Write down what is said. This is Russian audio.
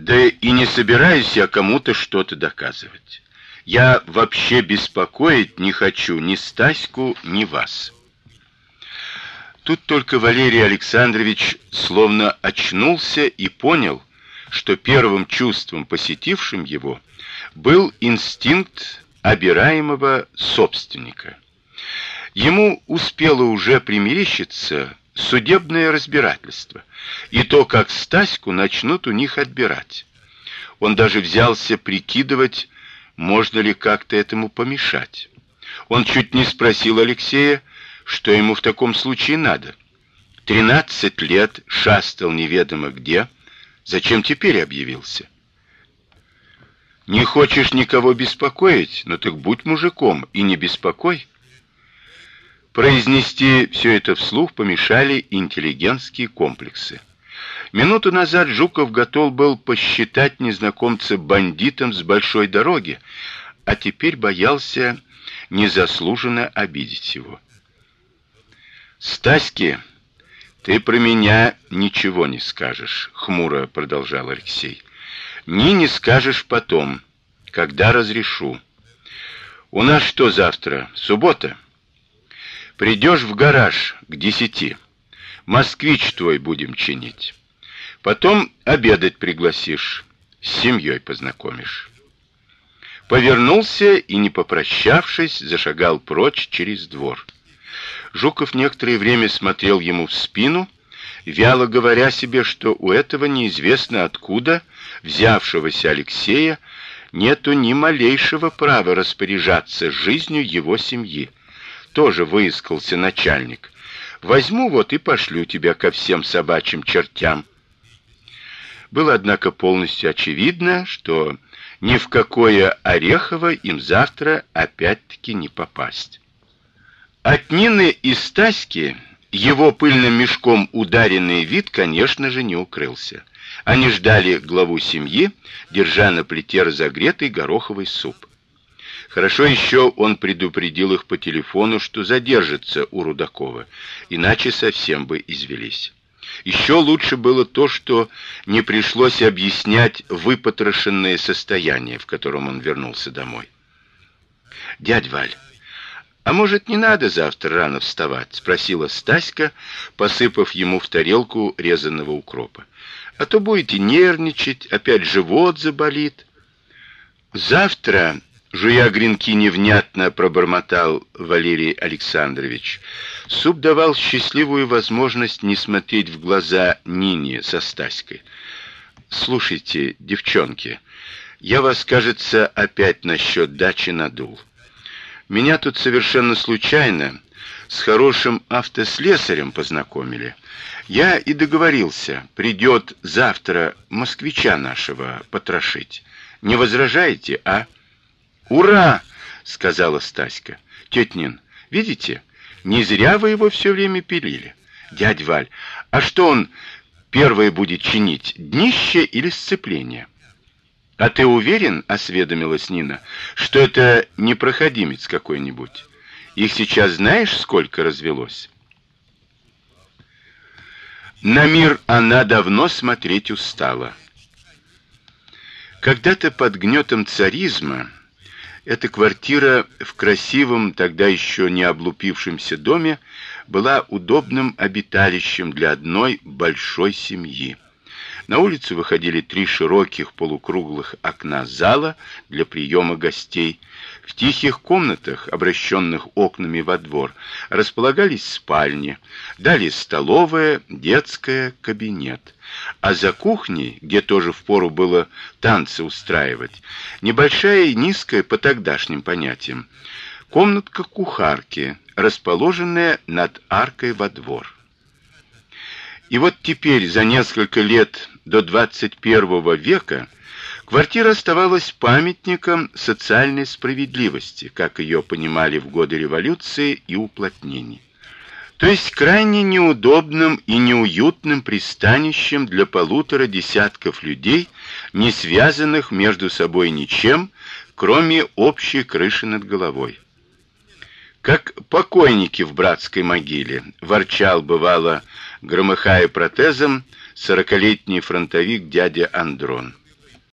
Да и не собираюсь я кому-то что-то доказывать. Я вообще беспокоить не хочу ни Стаську, ни вас. Тут только Валерий Александрович словно очнулся и понял, что первым чувством, посетившим его, был инстинкт обираемого собственника. Ему успело уже примерещиться судебное разбирательство и то, как Стаську начнут у них отбирать. Он даже взялся прикидывать, можно ли как-то этому помешать. Он чуть не спросил Алексея, что ему в таком случае надо. Тринадцать лет шастал неведомо где, зачем теперь объявился? Не хочешь никого беспокоить, но ну так будь мужиком и не беспокой. Произнести все это вслух помешали интеллигентские комплексы. Минуту назад Жуков готов был посчитать незнакомца бандитом с большой дороги, а теперь боялся незаслуженно обидеть его. Стаськи, ты про меня ничего не скажешь, хмуро продолжал Алексей. Ни не скажешь потом, когда разрешу. У нас что завтра? Суббота. Придешь в гараж к десяти. Москвич твой будем чинить. Потом обедать пригласишь, с семьей познакомишь. Повернулся и, не попрощавшись, зашагал прочь через двор. Жуков некоторое время смотрел ему в спину, вяло говоря себе, что у этого неизвестно откуда взявшегося Алексея нету ни малейшего права распоряжаться жизнью его семьи. Тоже выискался начальник. Возьму вот и пошлю тебя ко всем собачьим чертям. Было однако полностью очевидно, что ни в какое Орехово им завтра опять-таки не попасть. От Нины и Стаськи его пыльным мешком ударенный вид, конечно же, не укрылся. Они ждали главу семьи, держа на плите разогретый гороховый суп. Хорошо еще он предупредил их по телефону, что задержится у Рудакова, иначе совсем бы извелись. Еще лучше было то, что не пришлось объяснять выпотрошенное состояние, в котором он вернулся домой. Дядь Валь, а может, не надо завтра рано вставать, спросила Стаська, посыпав ему в тарелку резаного укропа. А то будете нервничать, опять живот заболит. Завтра, жуя гренки невнятно пробормотал Валерий Александрович. Суп давал счастливую возможность не смотреть в глаза Нине со Стаськой. Слушайте, девчонки, я вас, кажется, опять насчет дачи надул. Меня тут совершенно случайно с хорошим автослесарем познакомили. Я и договорился, придет завтра москвича нашего потрошить. Не возражаете, а? Ура, сказала Стаська. Тетя видите? Не зря вы его все время пилили. Дядь Валь, а что он первое будет чинить, днище или сцепление? А ты уверен, осведомилась Нина, что это не проходимец какой-нибудь? Их сейчас знаешь, сколько развелось? На мир она давно смотреть устала. Когда-то под гнетом царизма эта квартира в красивом, тогда еще не облупившемся доме была удобным обиталищем для одной большой семьи. На улицу выходили три широких полукруглых окна зала для приема гостей. В тихих комнатах, обращенных окнами во двор, располагались спальни, далее столовая, детская, кабинет. А за кухней, где тоже впору было танцы устраивать, небольшая и низкая по тогдашним понятиям, комнатка кухарки, расположенная над аркой во двор. И вот теперь за несколько лет до 21 века квартира оставалась памятником социальной справедливости, как ее понимали в годы революции и уплотнений. То есть крайне неудобным и неуютным пристанищем для полутора десятков людей, не связанных между собой ничем, кроме общей крыши над головой. Как покойники в братской могиле, ворчал бывало, громыхая протезом, сорокалетний фронтовик дядя Андрон.